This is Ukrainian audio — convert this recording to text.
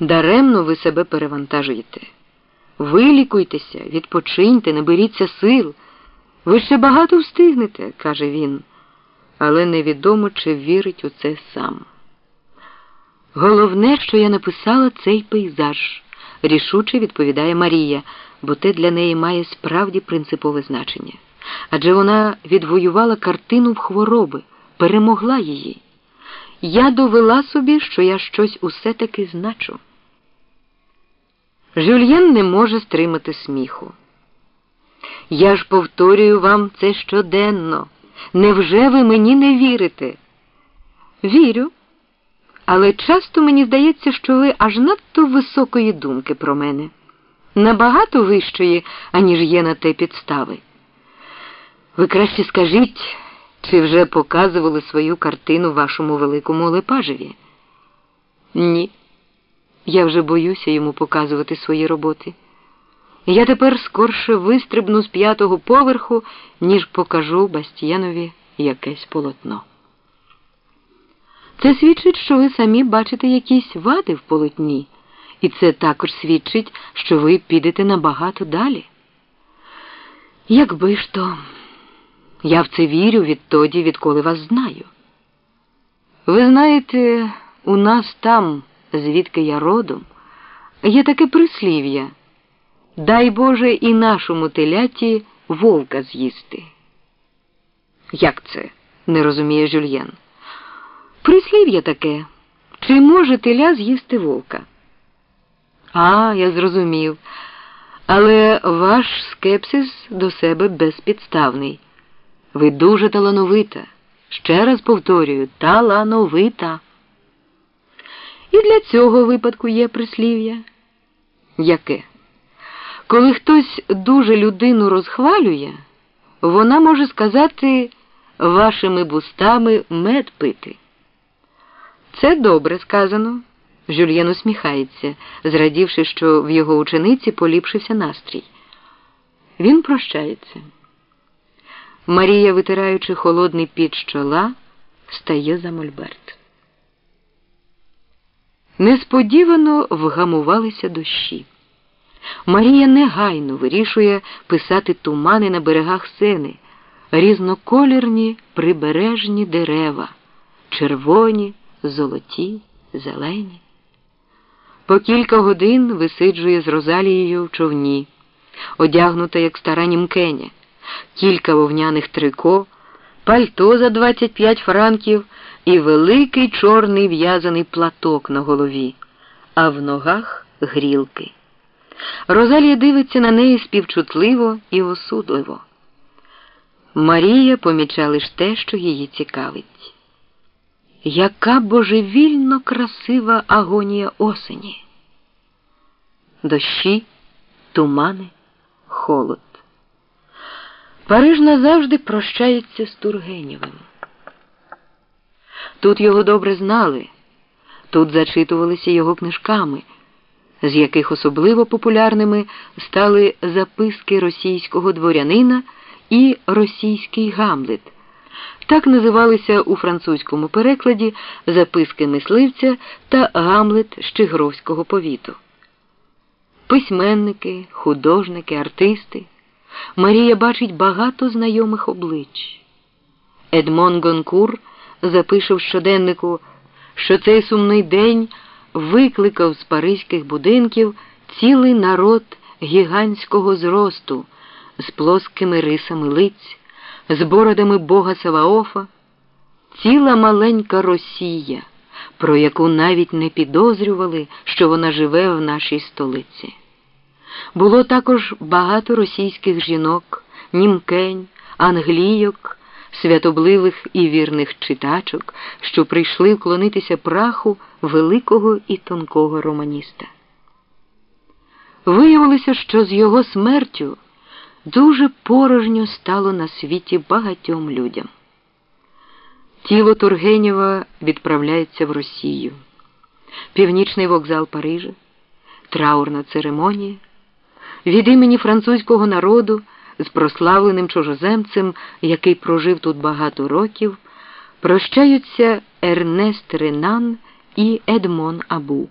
Даремно ви себе перевантажуєте. Вилікуйтеся, відпочиньте, наберіться сил. Ви ще багато встигнете, каже він, але невідомо, чи вірить у це сам. Головне, що я написала цей пейзаж, рішуче відповідає Марія, бо те для неї має справді принципове значення. Адже вона відвоювала картину в хвороби, перемогла її. Я довела собі, що я щось усе таки значу. Жюльєн не може стримати сміху. Я ж повторюю вам це щоденно. Невже ви мені не вірите? Вірю. Але часто мені здається, що ви аж надто високої думки про мене, набагато вищої, аніж є на те підстави. Ви краще скажіть, чи вже показували свою картину вашому великому Лепажеві? Ні. Я вже боюся йому показувати свої роботи. Я тепер скорше вистрибну з п'ятого поверху, ніж покажу Бастіянові якесь полотно. Це свідчить, що ви самі бачите якісь вади в полотні, і це також свідчить, що ви підете набагато далі. Якби ж то, я в це вірю відтоді, відколи вас знаю. Ви знаєте, у нас там, звідки я родом, є таке прислів'я. Дай Боже і нашому теляті вовка з'їсти. Як це? не розуміє Жюльєн. Прислів'я таке. Чи може теля з'їсти вовка? А, я зрозумів. Але ваш скепсис до себе безпідставний. Ви дуже талановита. Ще раз повторюю, талановита. І для цього випадку є прислів'я. Яке? Коли хтось дуже людину розхвалює, вона може сказати вашими бустами мед пити. Це добре сказано. Жюльєн усміхається, зрадівши, що в його учениці поліпшився настрій. Він прощається. Марія, витираючи холодний під чола, стає за мольберт. Несподівано вгамувалися дощі. Марія негайно вирішує писати тумани на берегах сени, різноколірні прибережні дерева, червоні, золоті, зелені. По кілька годин висиджує з Розалією в човні, одягнута, як стара німкеня, кілька вовняних трико, пальто за 25 франків і великий чорний в'язаний платок на голові, а в ногах грілки. Розалія дивиться на неї співчутливо і осудливо. Марія помічає лише те, що її цікавить. Яка божевільно красива агонія осені. Дощі, тумани, холод. Париж назавжди прощається з Тургенєвим. Тут його добре знали, тут зачитувалися його книжками з яких особливо популярними стали записки російського дворянина і російський Гамлет. Так називалися у французькому перекладі записки мисливця та Гамлет Щигровського повіту. Письменники, художники, артисти. Марія бачить багато знайомих облич. Едмон Гонкур запише в щоденнику, що цей сумний день викликав з паризьких будинків цілий народ гігантського зросту з плоскими рисами лиць, з бородами бога Саваофа, ціла маленька Росія, про яку навіть не підозрювали, що вона живе в нашій столиці. Було також багато російських жінок, німкень, англійок святобливих і вірних читачок, що прийшли вклонитися праху великого і тонкого романіста. Виявилося, що з його смертю дуже порожньо стало на світі багатьом людям. Тіло Тургенєва відправляється в Росію, північний вокзал Парижа, траурна церемонія, від імені французького народу з прославленим чужоземцем, який прожив тут багато років, прощаються Ернест Ренан і Едмон Абу.